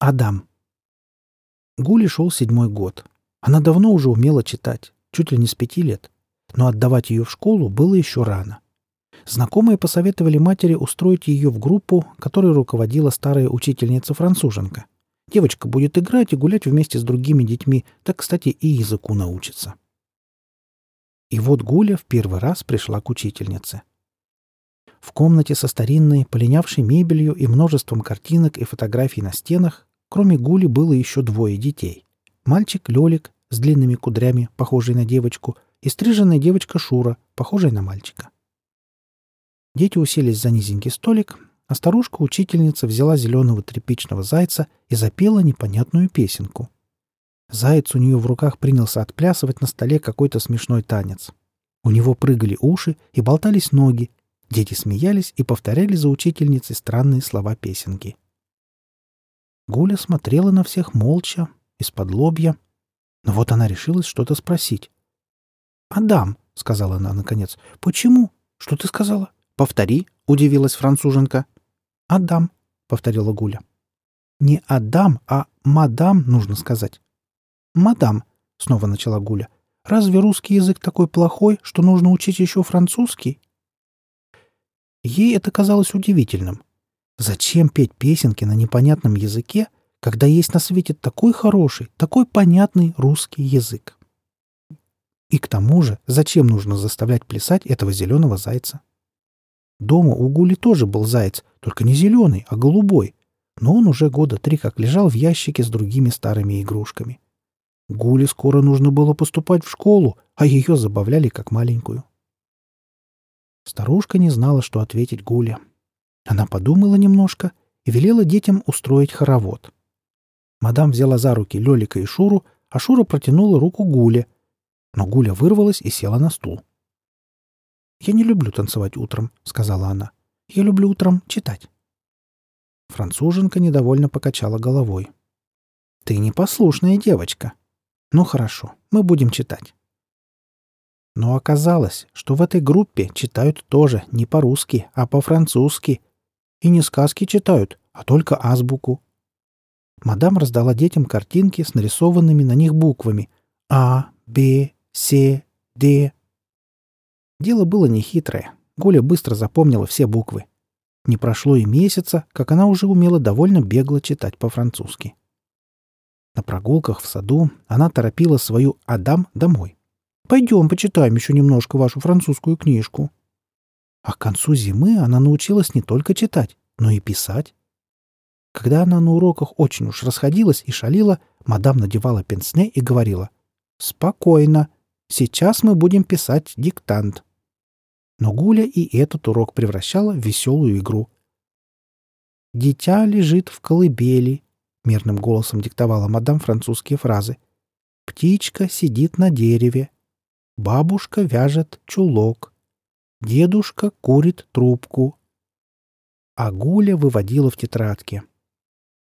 Адам. Гуле шел седьмой год. Она давно уже умела читать, чуть ли не с пяти лет. Но отдавать ее в школу было еще рано. Знакомые посоветовали матери устроить ее в группу, которой руководила старая учительница-француженка. Девочка будет играть и гулять вместе с другими детьми, так, кстати, и языку научится. И вот Гуля в первый раз пришла к учительнице. В комнате со старинной, полинявшей мебелью и множеством картинок и фотографий на стенах, кроме Гули, было еще двое детей. Мальчик Лёлик с длинными кудрями, похожий на девочку, и стриженная девочка Шура, похожая на мальчика. Дети уселись за низенький столик, а старушка-учительница взяла зеленого тряпичного зайца и запела непонятную песенку. Заяц у нее в руках принялся отплясывать на столе какой-то смешной танец. У него прыгали уши и болтались ноги. Дети смеялись и повторяли за учительницей странные слова песенки. Гуля смотрела на всех молча, из-под лобья. Но вот она решилась что-то спросить. «Адам», — сказала она наконец, — «почему? Что ты сказала?» «Повтори», — удивилась француженка. «Адам», — повторила Гуля. «Не Адам, а мадам, нужно сказать». «Мадам», — снова начала Гуля, — «разве русский язык такой плохой, что нужно учить еще французский?» Ей это казалось удивительным. Зачем петь песенки на непонятном языке, когда есть на свете такой хороший, такой понятный русский язык? И к тому же, зачем нужно заставлять плясать этого зеленого зайца? Дома у Гули тоже был заяц, только не зеленый, а голубой. Но он уже года три как лежал в ящике с другими старыми игрушками. Гуле скоро нужно было поступать в школу, а ее забавляли как маленькую. Старушка не знала, что ответить Гуле. Она подумала немножко и велела детям устроить хоровод. Мадам взяла за руки Лёлика и Шуру, а Шура протянула руку Гуле. Но Гуля вырвалась и села на стул. — «Я не люблю танцевать утром», — сказала она. «Я люблю утром читать». Француженка недовольно покачала головой. «Ты непослушная девочка. Ну хорошо, мы будем читать». Но оказалось, что в этой группе читают тоже не по-русски, а по-французски. И не сказки читают, а только азбуку. Мадам раздала детям картинки с нарисованными на них буквами А, Б, С, Д, Дело было нехитрое. Гуля быстро запомнила все буквы. Не прошло и месяца, как она уже умела довольно бегло читать по-французски. На прогулках в саду она торопила свою «Адам» домой. «Пойдем почитаем еще немножко вашу французскую книжку». А к концу зимы она научилась не только читать, но и писать. Когда она на уроках очень уж расходилась и шалила, мадам надевала пенсне и говорила «Спокойно, Сейчас мы будем писать диктант. Но Гуля и этот урок превращала в веселую игру. «Дитя лежит в колыбели», — мирным голосом диктовала мадам французские фразы. «Птичка сидит на дереве. Бабушка вяжет чулок. Дедушка курит трубку». А Гуля выводила в тетрадке.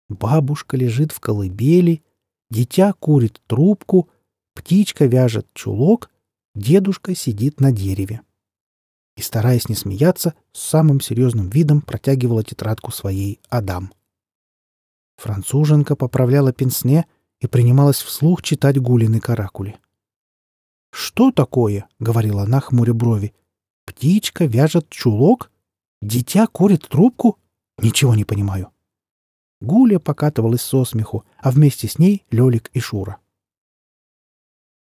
Бабушка лежит в колыбели, дитя курит трубку, Птичка вяжет чулок, дедушка сидит на дереве. И, стараясь не смеяться, с самым серьезным видом протягивала тетрадку своей Адам. Француженка поправляла пенсне и принималась вслух читать гулины каракули. «Что такое?» — говорила она, хмуря брови. «Птичка вяжет чулок? Дитя курит трубку? Ничего не понимаю». Гуля покатывалась со смеху, а вместе с ней Лёлик и Шура.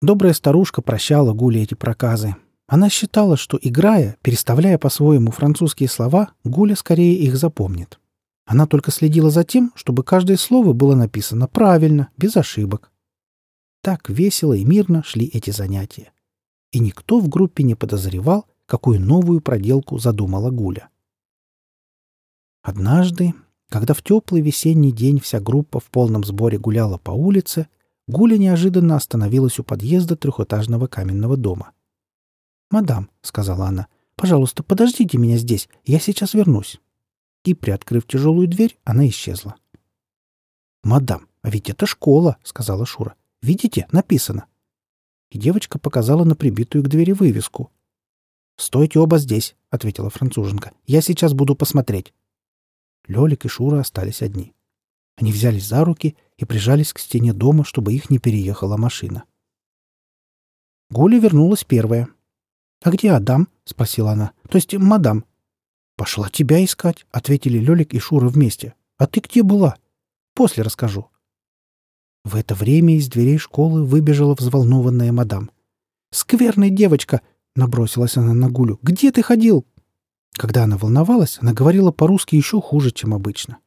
Добрая старушка прощала Гуле эти проказы. Она считала, что, играя, переставляя по-своему французские слова, Гуля скорее их запомнит. Она только следила за тем, чтобы каждое слово было написано правильно, без ошибок. Так весело и мирно шли эти занятия. И никто в группе не подозревал, какую новую проделку задумала Гуля. Однажды, когда в теплый весенний день вся группа в полном сборе гуляла по улице, Гуля неожиданно остановилась у подъезда трехэтажного каменного дома. «Мадам», — сказала она, — «пожалуйста, подождите меня здесь, я сейчас вернусь». И, приоткрыв тяжелую дверь, она исчезла. «Мадам, а ведь это школа», — сказала Шура. «Видите, написано». И девочка показала на прибитую к двери вывеску. «Стойте оба здесь», — ответила француженка. «Я сейчас буду посмотреть». Лёлик и Шура остались одни. Они взялись за руки и прижались к стене дома, чтобы их не переехала машина. Гуля вернулась первая. «А где Адам?» — спросила она. «То есть мадам?» «Пошла тебя искать», — ответили Лёлик и Шура вместе. «А ты где была?» «После расскажу». В это время из дверей школы выбежала взволнованная мадам. «Скверная девочка!» — набросилась она на Гулю. «Где ты ходил?» Когда она волновалась, она говорила по-русски еще хуже, чем обычно.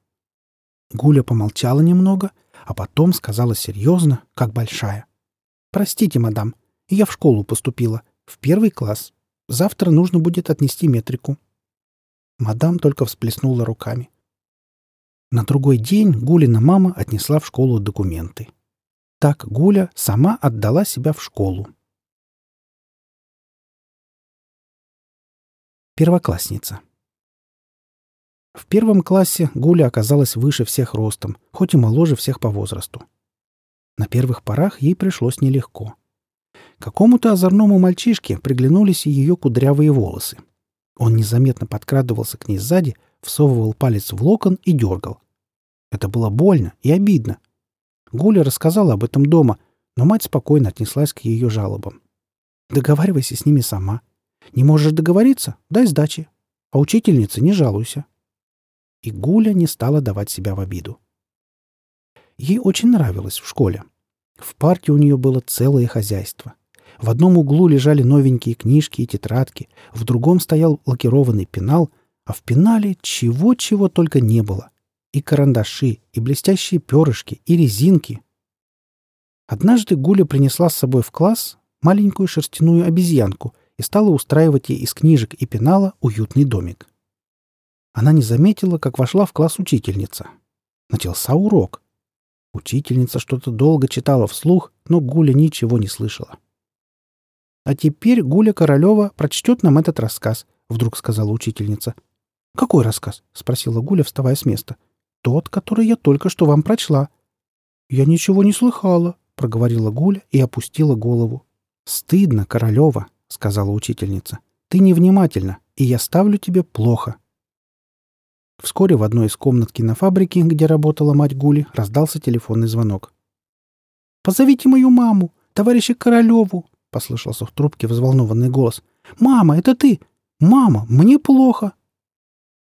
Гуля помолчала немного, а потом сказала серьезно, как большая. «Простите, мадам, я в школу поступила, в первый класс. Завтра нужно будет отнести метрику». Мадам только всплеснула руками. На другой день Гулина мама отнесла в школу документы. Так Гуля сама отдала себя в школу. Первоклассница. В первом классе Гуля оказалась выше всех ростом, хоть и моложе всех по возрасту. На первых порах ей пришлось нелегко. Какому-то озорному мальчишке приглянулись ее кудрявые волосы. Он незаметно подкрадывался к ней сзади, всовывал палец в локон и дергал. Это было больно и обидно. Гуля рассказала об этом дома, но мать спокойно отнеслась к ее жалобам. «Договаривайся с ними сама. Не можешь договориться? Дай сдачи. А учительнице не жалуйся и Гуля не стала давать себя в обиду. Ей очень нравилось в школе. В парке у нее было целое хозяйство. В одном углу лежали новенькие книжки и тетрадки, в другом стоял лакированный пенал, а в пенале чего-чего только не было. И карандаши, и блестящие перышки, и резинки. Однажды Гуля принесла с собой в класс маленькую шерстяную обезьянку и стала устраивать ей из книжек и пенала уютный домик. Она не заметила, как вошла в класс учительница. Начался урок. Учительница что-то долго читала вслух, но Гуля ничего не слышала. «А теперь Гуля Королева прочтет нам этот рассказ», — вдруг сказала учительница. «Какой рассказ?» — спросила Гуля, вставая с места. «Тот, который я только что вам прочла». «Я ничего не слыхала», — проговорила Гуля и опустила голову. «Стыдно, Королева», — сказала учительница. «Ты невнимательна, и я ставлю тебе плохо». Вскоре в одной из комнат кинофабрики, где работала мать Гули, раздался телефонный звонок. «Позовите мою маму, товарища Королеву!» — послышался в трубке взволнованный голос. «Мама, это ты! Мама, мне плохо!»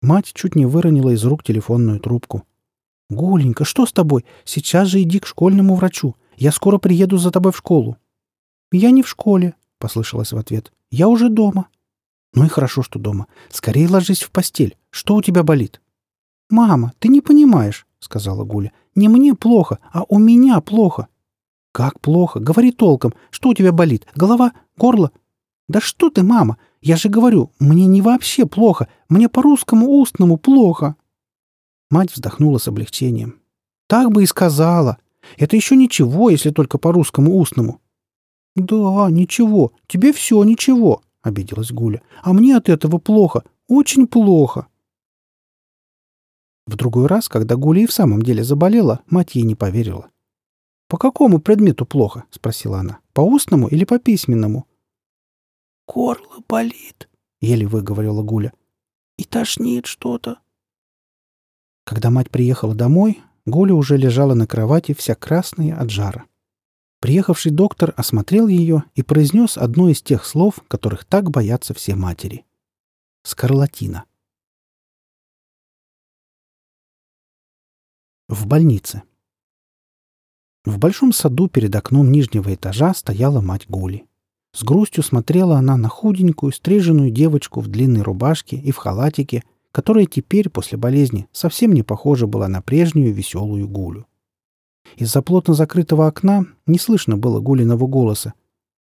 Мать чуть не выронила из рук телефонную трубку. «Гуленька, что с тобой? Сейчас же иди к школьному врачу. Я скоро приеду за тобой в школу». «Я не в школе», — послышалось в ответ. «Я уже дома». «Ну и хорошо, что дома. Скорее ложись в постель. Что у тебя болит?» «Мама, ты не понимаешь», — сказала Гуля. «Не мне плохо, а у меня плохо». «Как плохо? Говори толком. Что у тебя болит? Голова? Горло?» «Да что ты, мама? Я же говорю, мне не вообще плохо. Мне по-русскому устному плохо». Мать вздохнула с облегчением. «Так бы и сказала. Это еще ничего, если только по-русскому устному». «Да, ничего. Тебе все ничего», — обиделась Гуля. «А мне от этого плохо. Очень плохо». В другой раз, когда Гуля и в самом деле заболела, мать ей не поверила. «По какому предмету плохо?» — спросила она. «По устному или по письменному?» «Горло болит», — еле выговорила Гуля. «И тошнит что-то». Когда мать приехала домой, Гуля уже лежала на кровати, вся красная от жара. Приехавший доктор осмотрел ее и произнес одно из тех слов, которых так боятся все матери. «Скарлатина». В больнице. В большом саду перед окном нижнего этажа стояла мать Гули. С грустью смотрела она на худенькую, стриженную девочку в длинной рубашке и в халатике, которая теперь, после болезни, совсем не похожа была на прежнюю веселую Гулю. Из-за плотно закрытого окна не слышно было Гулиного голоса,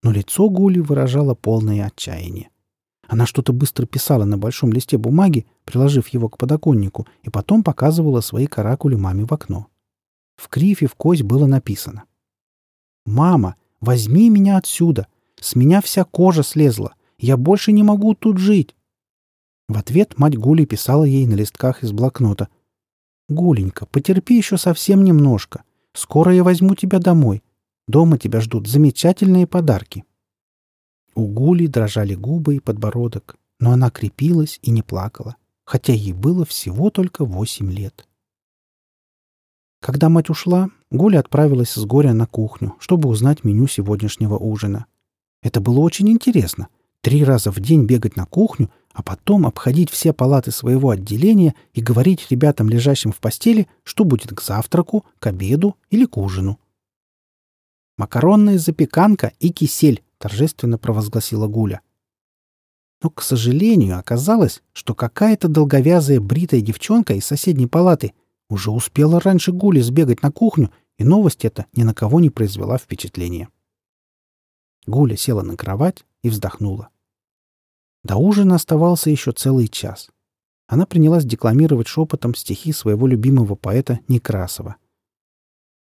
но лицо Гули выражало полное отчаяние. Она что-то быстро писала на большом листе бумаги, приложив его к подоконнику, и потом показывала свои каракули маме в окно. В крифе в кость было написано. «Мама, возьми меня отсюда! С меня вся кожа слезла! Я больше не могу тут жить!» В ответ мать Гули писала ей на листках из блокнота. «Гуленька, потерпи еще совсем немножко. Скоро я возьму тебя домой. Дома тебя ждут замечательные подарки». У Гули дрожали губы и подбородок, но она крепилась и не плакала, хотя ей было всего только восемь лет. Когда мать ушла, Гуля отправилась с горя на кухню, чтобы узнать меню сегодняшнего ужина. Это было очень интересно. Три раза в день бегать на кухню, а потом обходить все палаты своего отделения и говорить ребятам, лежащим в постели, что будет к завтраку, к обеду или к ужину. «Макаронная запеканка и кисель», — торжественно провозгласила Гуля. Но, к сожалению, оказалось, что какая-то долговязая бритая девчонка из соседней палаты уже успела раньше Гули сбегать на кухню, и новость эта ни на кого не произвела впечатления. Гуля села на кровать и вздохнула. До ужина оставался еще целый час. Она принялась декламировать шепотом стихи своего любимого поэта Некрасова.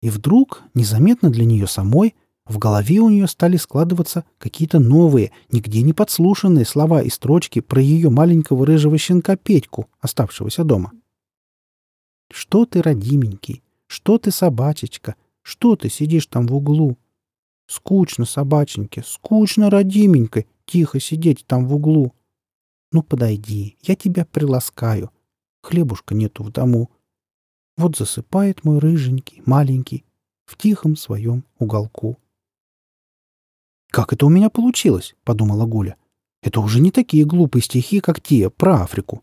И вдруг, незаметно для нее самой, в голове у нее стали складываться какие-то новые, нигде не подслушанные слова и строчки про ее маленького рыжего щенка Петьку, оставшегося дома. «Что ты, родименький? Что ты, собачечка? Что ты сидишь там в углу? Скучно, собаченьке, скучно, родименькой, тихо сидеть там в углу. Ну, подойди, я тебя приласкаю. Хлебушка нету в дому. Вот засыпает мой рыженький, маленький, в тихом своем уголку. «Как это у меня получилось?» — подумала Гуля. «Это уже не такие глупые стихи, как те про Африку».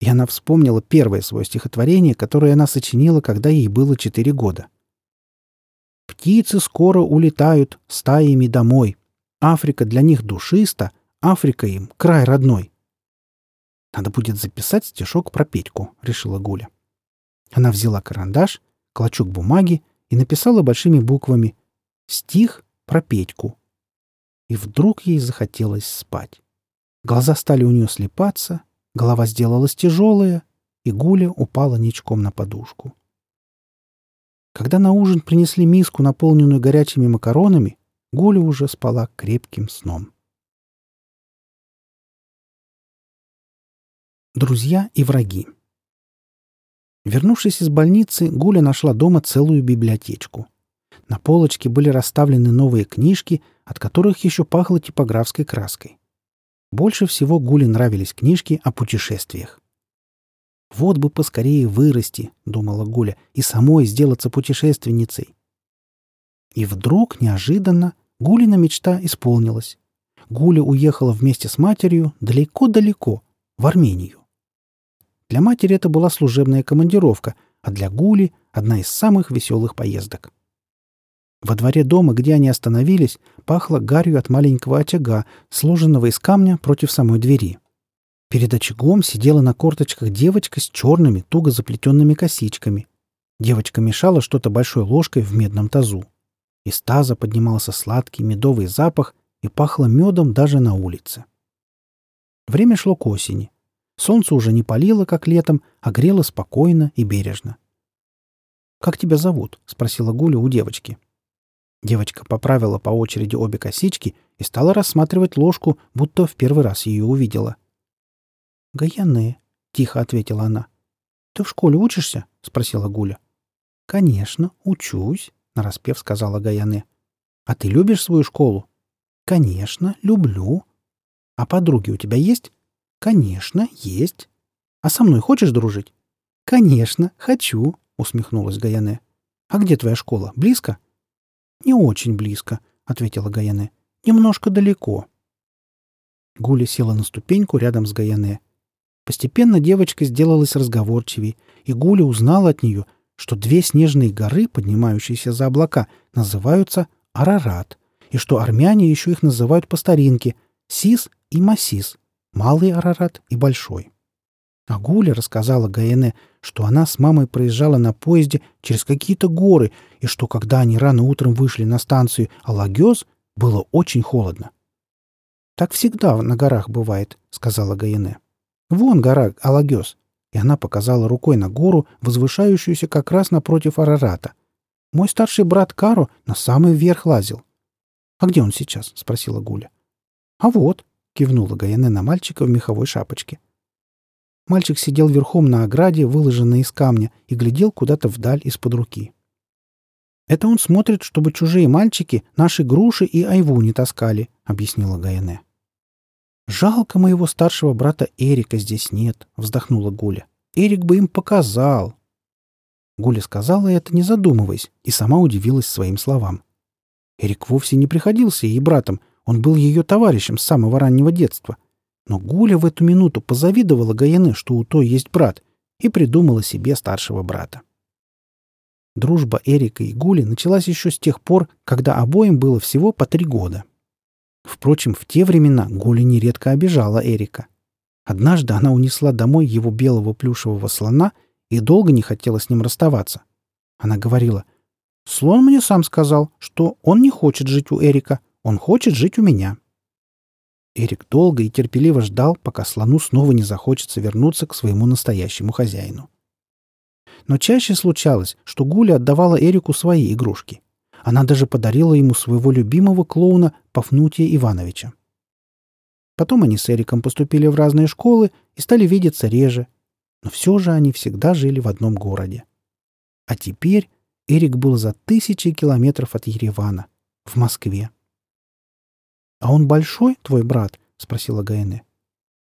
И она вспомнила первое свое стихотворение, которое она сочинила, когда ей было четыре года. «Птицы скоро улетают стаями домой. Африка для них душиста, Африка им край родной». «Надо будет записать стишок про Петьку», — решила Гуля. Она взяла карандаш, клочок бумаги и написала большими буквами «Стих про Петьку». И вдруг ей захотелось спать. Глаза стали у нее слепаться, голова сделалась тяжелая, и Гуля упала ничком на подушку. Когда на ужин принесли миску, наполненную горячими макаронами, Гуля уже спала крепким сном. Друзья и враги Вернувшись из больницы, Гуля нашла дома целую библиотечку. На полочке были расставлены новые книжки, от которых еще пахло типографской краской. Больше всего Гуле нравились книжки о путешествиях. «Вот бы поскорее вырасти», — думала Гуля, — «и самой сделаться путешественницей». И вдруг, неожиданно, Гулина мечта исполнилась. Гуля уехала вместе с матерью далеко-далеко, в Армению. Для матери это была служебная командировка, а для Гули — одна из самых веселых поездок. Во дворе дома, где они остановились, пахло гарью от маленького очага, сложенного из камня против самой двери. Перед очагом сидела на корточках девочка с черными, туго заплетенными косичками. Девочка мешала что-то большой ложкой в медном тазу. Из таза поднимался сладкий медовый запах и пахло медом даже на улице. Время шло к осени. Солнце уже не палило, как летом, а грело спокойно и бережно. «Как тебя зовут?» — спросила Гуля у девочки. Девочка поправила по очереди обе косички и стала рассматривать ложку, будто в первый раз ее увидела. «Гаяне», — тихо ответила она. «Ты в школе учишься?» — спросила Гуля. «Конечно, учусь», — нараспев сказала Гаяне. «А ты любишь свою школу?» «Конечно, люблю». «А подруги у тебя есть?» «Конечно, есть». «А со мной хочешь дружить?» «Конечно, хочу», — усмехнулась Гаяне. «А где твоя школа? Близко?» «Не очень близко», — ответила Гаяне. «Немножко далеко». Гуля села на ступеньку рядом с Гаяне. Постепенно девочка сделалась разговорчивей, и Гуля узнала от нее, что две снежные горы, поднимающиеся за облака, называются Арарат, и что армяне еще их называют по старинке Сис и Масис, Малый Арарат и Большой. А Гуля рассказала Гаэне, что она с мамой проезжала на поезде через какие-то горы, и что когда они рано утром вышли на станцию Алагёз, было очень холодно. «Так всегда на горах бывает», — сказала Гаене. «Вон гора Алагёз». И она показала рукой на гору, возвышающуюся как раз напротив Арарата. «Мой старший брат Каро на самый верх лазил». «А где он сейчас?» — спросила Гуля. «А вот», — кивнула Гаене на мальчика в меховой шапочке. Мальчик сидел верхом на ограде, выложенной из камня, и глядел куда-то вдаль из-под руки. «Это он смотрит, чтобы чужие мальчики наши груши и айву не таскали», — объяснила Гаяне. «Жалко моего старшего брата Эрика здесь нет», — вздохнула Гуля. «Эрик бы им показал». Гуля сказала это, не задумываясь, и сама удивилась своим словам. Эрик вовсе не приходился ей братом, он был ее товарищем с самого раннего детства. Но Гуля в эту минуту позавидовала Гаяне, что у той есть брат, и придумала себе старшего брата. Дружба Эрика и Гули началась еще с тех пор, когда обоим было всего по три года. Впрочем, в те времена Гуля нередко обижала Эрика. Однажды она унесла домой его белого плюшевого слона и долго не хотела с ним расставаться. Она говорила, «Слон мне сам сказал, что он не хочет жить у Эрика, он хочет жить у меня». Эрик долго и терпеливо ждал, пока слону снова не захочется вернуться к своему настоящему хозяину. Но чаще случалось, что Гуля отдавала Эрику свои игрушки. Она даже подарила ему своего любимого клоуна Пафнутия Ивановича. Потом они с Эриком поступили в разные школы и стали видеться реже. Но все же они всегда жили в одном городе. А теперь Эрик был за тысячи километров от Еревана, в Москве. «А он большой, твой брат?» — спросила Гайне.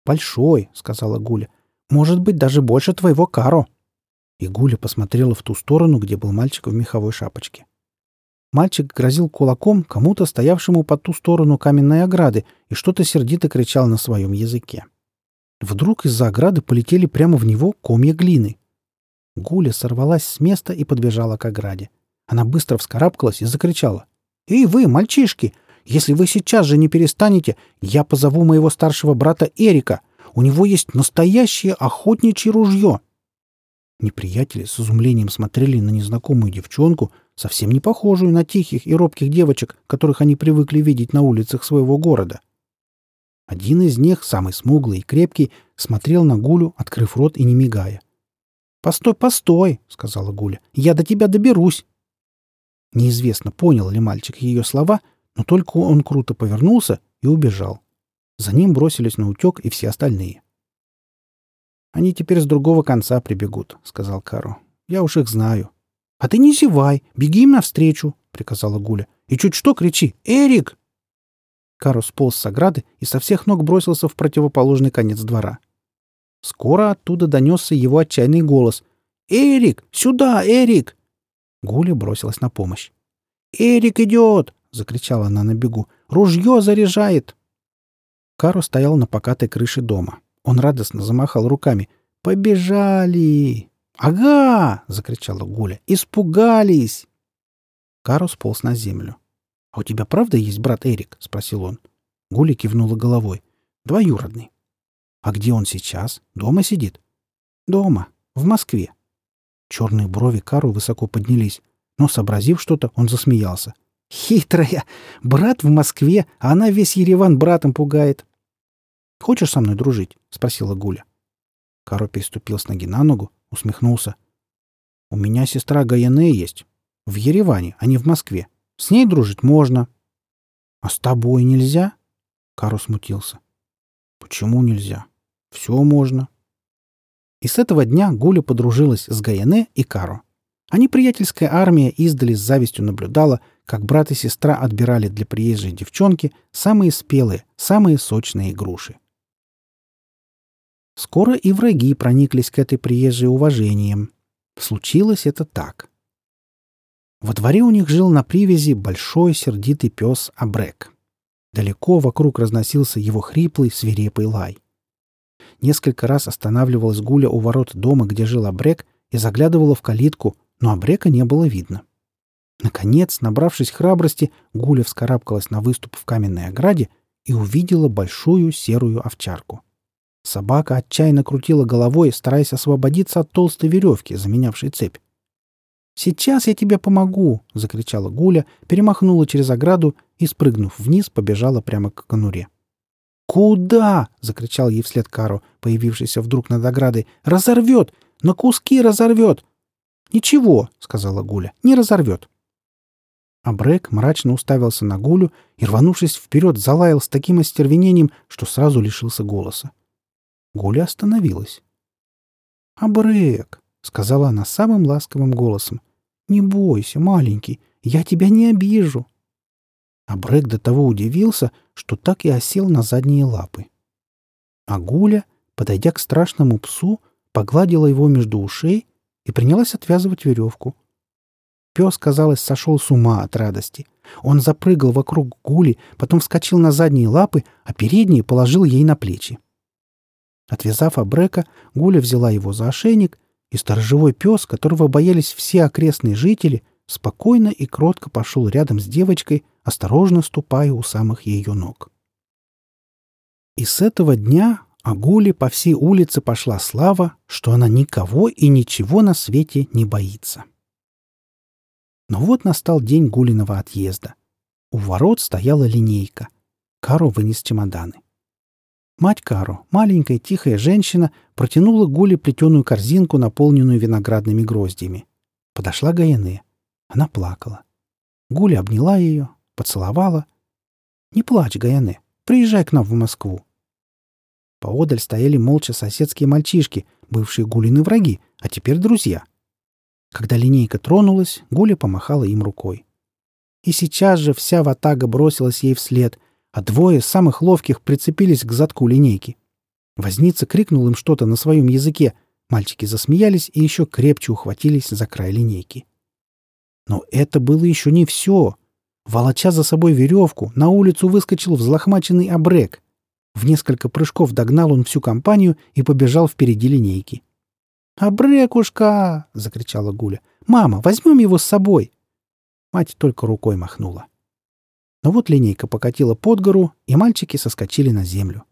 «Большой», — сказала Гуля. «Может быть, даже больше твоего Каро». И Гуля посмотрела в ту сторону, где был мальчик в меховой шапочке. Мальчик грозил кулаком кому-то, стоявшему по ту сторону каменной ограды, и что-то сердито кричал на своем языке. Вдруг из-за ограды полетели прямо в него комья глины. Гуля сорвалась с места и подбежала к ограде. Она быстро вскарабкалась и закричала. «Эй вы, мальчишки! Если вы сейчас же не перестанете, я позову моего старшего брата Эрика. У него есть настоящее охотничье ружье!» Неприятели с изумлением смотрели на незнакомую девчонку, совсем не похожую на тихих и робких девочек, которых они привыкли видеть на улицах своего города. Один из них, самый смуглый и крепкий, смотрел на Гулю, открыв рот и не мигая. «Постой, постой!» — сказала Гуля. «Я до тебя доберусь!» Неизвестно, понял ли мальчик ее слова, но только он круто повернулся и убежал. За ним бросились на утек и все остальные. «Они теперь с другого конца прибегут», — сказал Каро. «Я уж их знаю». «А ты не зевай, беги им навстречу», — приказала Гуля. «И чуть что кричи «Эрик!» Каро сполз с ограды и со всех ног бросился в противоположный конец двора. Скоро оттуда донесся его отчаянный голос. «Эрик! Сюда, Эрик!» Гуля бросилась на помощь. «Эрик идет!» — закричала она на бегу. «Ружье заряжает!» Каро стоял на покатой крыше дома. Он радостно замахал руками. «Побежали!» «Ага!» — закричала Гуля. «Испугались!» Каро сполз на землю. «А у тебя правда есть брат Эрик?» — спросил он. Гуля кивнула головой. «Двоюродный». «А где он сейчас? Дома сидит?» «Дома. В Москве». Черные брови Кару высоко поднялись, но, сообразив что-то, он засмеялся. «Хитрая! Брат в Москве, а она весь Ереван братом пугает. Хочешь со мной дружить?» — спросила Гуля. Каро переступил с ноги на ногу, усмехнулся. «У меня сестра Гаяне есть. В Ереване, а не в Москве. С ней дружить можно». «А с тобой нельзя?» Каро смутился. «Почему нельзя? Все можно». И с этого дня Гуля подружилась с Гаяне и Каро. Они приятельская армия издали с завистью наблюдала, как брат и сестра отбирали для приезжей девчонки самые спелые, самые сочные груши. Скоро и враги прониклись к этой приезжей уважением. Случилось это так. Во дворе у них жил на привязи большой сердитый пес Абрек. Далеко вокруг разносился его хриплый, свирепый лай. Несколько раз останавливалась Гуля у ворот дома, где жил Абрек, и заглядывала в калитку, но Абрека не было видно. Наконец, набравшись храбрости, Гуля вскарабкалась на выступ в каменной ограде и увидела большую серую овчарку. Собака отчаянно крутила головой, стараясь освободиться от толстой веревки, заменявшей цепь. «Сейчас я тебе помогу!» — закричала Гуля, перемахнула через ограду и, спрыгнув вниз, побежала прямо к конуре. «Куда?» — закричал ей вслед Каро, появившийся вдруг над оградой. «Разорвет! На куски разорвет!» «Ничего», — сказала Гуля, — «не разорвет». А Брэк мрачно уставился на Гулю и, рванувшись вперед, залаял с таким остервенением, что сразу лишился голоса. Гуля остановилась. «Абрек», — сказала она самым ласковым голосом, — «не бойся, маленький, я тебя не обижу». Абрек до того удивился, что так и осел на задние лапы. А Гуля, подойдя к страшному псу, погладила его между ушей и принялась отвязывать веревку. Пес, казалось, сошел с ума от радости. Он запрыгал вокруг гули, потом вскочил на задние лапы, а передние положил ей на плечи. Отвязав Абрека, Гуля взяла его за ошейник, и сторожевой пес, которого боялись все окрестные жители, спокойно и кротко пошел рядом с девочкой, осторожно ступая у самых ее ног. И с этого дня о Гуле по всей улице пошла слава, что она никого и ничего на свете не боится. Но вот настал день Гулиного отъезда. У ворот стояла линейка. Каро вынес чемоданы. Мать Каро, маленькая тихая женщина, протянула Гуле плетеную корзинку, наполненную виноградными гроздьями. Подошла Гаяне. Она плакала. Гуля обняла ее, поцеловала. «Не плачь, Гаяне, приезжай к нам в Москву». Поодаль стояли молча соседские мальчишки, бывшие Гулины враги, а теперь друзья. Когда линейка тронулась, Гуля помахала им рукой. И сейчас же вся ватага бросилась ей вслед, а двое самых ловких прицепились к задку линейки. Возница крикнул им что-то на своем языке. Мальчики засмеялись и еще крепче ухватились за край линейки. Но это было еще не все. Волоча за собой веревку, на улицу выскочил взлохмаченный обрек. В несколько прыжков догнал он всю компанию и побежал впереди линейки. «Обрекушка!» — закричала Гуля. «Мама, возьмем его с собой!» Мать только рукой махнула. Но вот линейка покатила под гору, и мальчики соскочили на землю.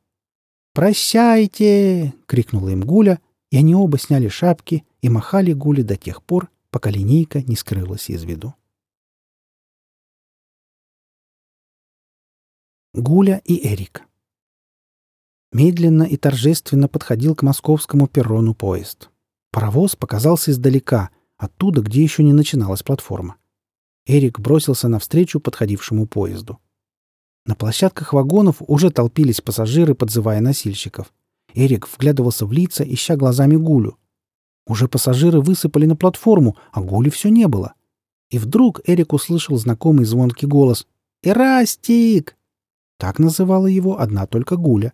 «Прощайте!» — крикнула им Гуля, и они оба сняли шапки и махали Гуле до тех пор, пока линейка не скрылась из виду. Гуля и Эрик Медленно и торжественно подходил к московскому перрону поезд. Паровоз показался издалека, оттуда, где еще не начиналась платформа. Эрик бросился навстречу подходившему поезду. На площадках вагонов уже толпились пассажиры, подзывая носильщиков. Эрик вглядывался в лица, ища глазами Гулю. Уже пассажиры высыпали на платформу, а Гули все не было. И вдруг Эрик услышал знакомый звонкий голос «Эрастик!» Так называла его одна только Гуля.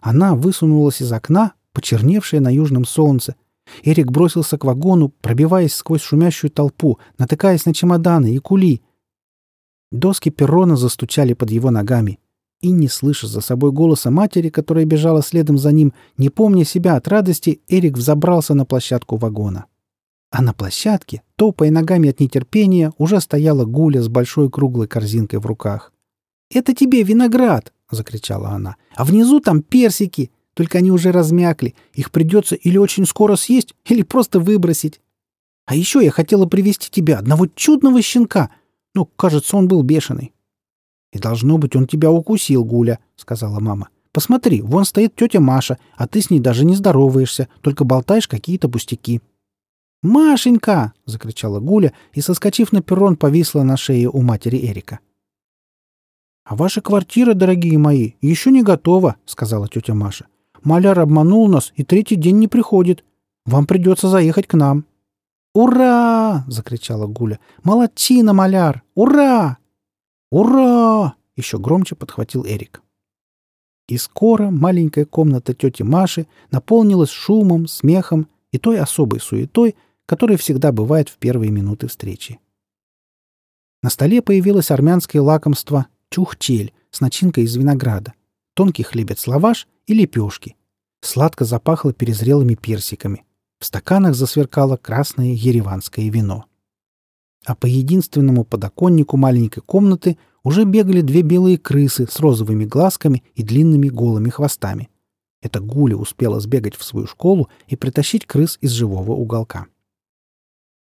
Она высунулась из окна, почерневшая на южном солнце, Эрик бросился к вагону, пробиваясь сквозь шумящую толпу, натыкаясь на чемоданы и кули. Доски перрона застучали под его ногами. И, не слыша за собой голоса матери, которая бежала следом за ним, не помня себя от радости, Эрик взобрался на площадку вагона. А на площадке, топая ногами от нетерпения, уже стояла Гуля с большой круглой корзинкой в руках. «Это тебе виноград!» — закричала она. «А внизу там персики! Только они уже размякли. Их придется или очень скоро съесть, или просто выбросить. А еще я хотела привести тебе одного чудного щенка. Ну, кажется, он был бешеный. И должно быть, он тебя укусил, Гуля, сказала мама. Посмотри, вон стоит тетя Маша, а ты с ней даже не здороваешься, только болтаешь какие-то пустяки. «Машенька!» — закричала Гуля и, соскочив на перрон, повисла на шее у матери Эрика. «А ваша квартира, дорогие мои, еще не готова», — сказала тетя Маша. Маляр обманул нас и третий день не приходит. Вам придется заехать к нам». «Ура!» — закричала Гуля. «Молодчина, маляр! Ура!» «Ура!» — еще громче подхватил Эрик. И скоро маленькая комната тети Маши наполнилась шумом, смехом и той особой суетой, которая всегда бывает в первые минуты встречи. На столе появилось армянское лакомство чухчель с начинкой из винограда, тонкий хлебец-лаваш и лепешки. Сладко запахло перезрелыми персиками. В стаканах засверкало красное ереванское вино. А по единственному подоконнику маленькой комнаты уже бегали две белые крысы с розовыми глазками и длинными голыми хвостами. Это Гуля успела сбегать в свою школу и притащить крыс из живого уголка.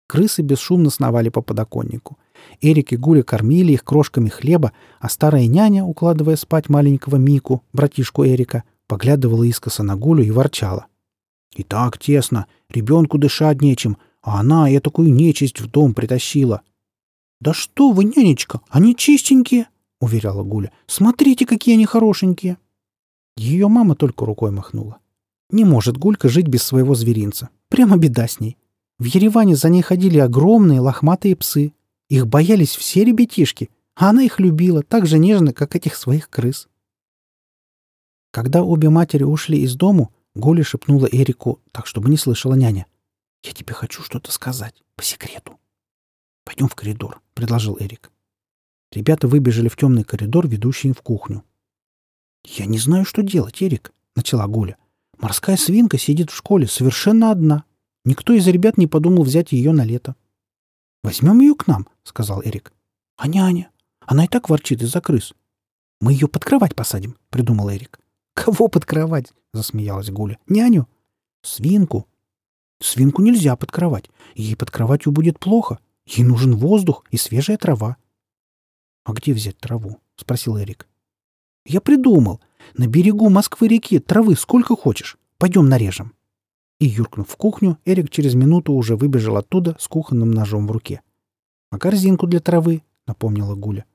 Крысы бесшумно сновали по подоконнику. Эрик и Гуля кормили их крошками хлеба, а старая няня, укладывая спать маленького Мику, братишку Эрика, поглядывала искоса на Гулю и ворчала. «И так тесно, ребенку дышать нечем, а она я такую нечисть в дом притащила». «Да что вы, нянечка, они чистенькие!» — уверяла Гуля. «Смотрите, какие они хорошенькие!» Ее мама только рукой махнула. Не может Гулька жить без своего зверинца. Прямо беда с ней. В Ереване за ней ходили огромные лохматые псы. Их боялись все ребятишки, а она их любила так же нежно, как этих своих крыс. Когда обе матери ушли из дому, Голя шепнула Эрику, так чтобы не слышала няня. «Я тебе хочу что-то сказать. По секрету». «Пойдем в коридор», — предложил Эрик. Ребята выбежали в темный коридор, ведущий в кухню. «Я не знаю, что делать, Эрик», — начала Гуля. «Морская свинка сидит в школе совершенно одна. Никто из ребят не подумал взять ее на лето». «Возьмем ее к нам», — сказал Эрик. «А няня? Она и так ворчит из-за крыс». «Мы ее под кровать посадим», — придумал Эрик. «Кого под кровать?» — засмеялась Гуля. «Няню?» «Свинку». «Свинку нельзя под кровать. Ей под кроватью будет плохо. Ей нужен воздух и свежая трава». «А где взять траву?» — спросил Эрик. «Я придумал. На берегу Москвы-реки травы сколько хочешь. Пойдем нарежем». И, юркнув в кухню, Эрик через минуту уже выбежал оттуда с кухонным ножом в руке. «А корзинку для травы?» — напомнила Гуля.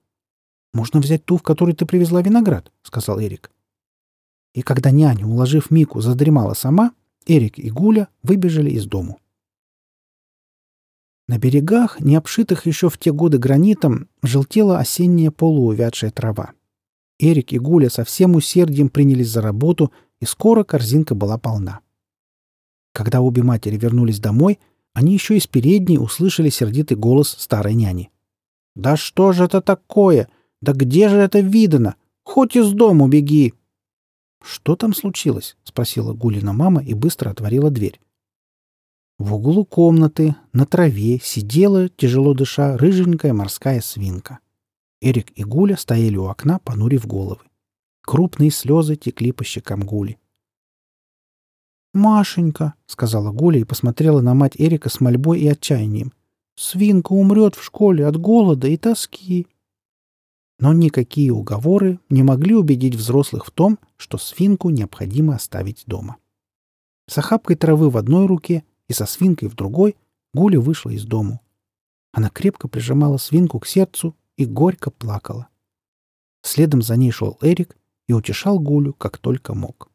«Можно взять ту, в которой ты привезла виноград», — сказал Эрик. И когда няня, уложив Мику, задремала сама, Эрик и Гуля выбежали из дому. На берегах, не обшитых еще в те годы гранитом, желтела осенняя полуувядшая трава. Эрик и Гуля со всем усердием принялись за работу, и скоро корзинка была полна. Когда обе матери вернулись домой, они еще из передней услышали сердитый голос старой няни. «Да что же это такое? Да где же это видано? Хоть из дому беги!» «Что там случилось?» — спросила Гулина мама и быстро отворила дверь. В углу комнаты на траве сидела, тяжело дыша, рыженькая морская свинка. Эрик и Гуля стояли у окна, понурив головы. Крупные слезы текли по щекам Гули. «Машенька», — сказала Гуля и посмотрела на мать Эрика с мольбой и отчаянием. «Свинка умрет в школе от голода и тоски». Но никакие уговоры не могли убедить взрослых в том, что свинку необходимо оставить дома. С охапкой травы в одной руке и со свинкой в другой Гуля вышла из дому. Она крепко прижимала свинку к сердцу и горько плакала. Следом за ней шел Эрик и утешал Гулю, как только мог.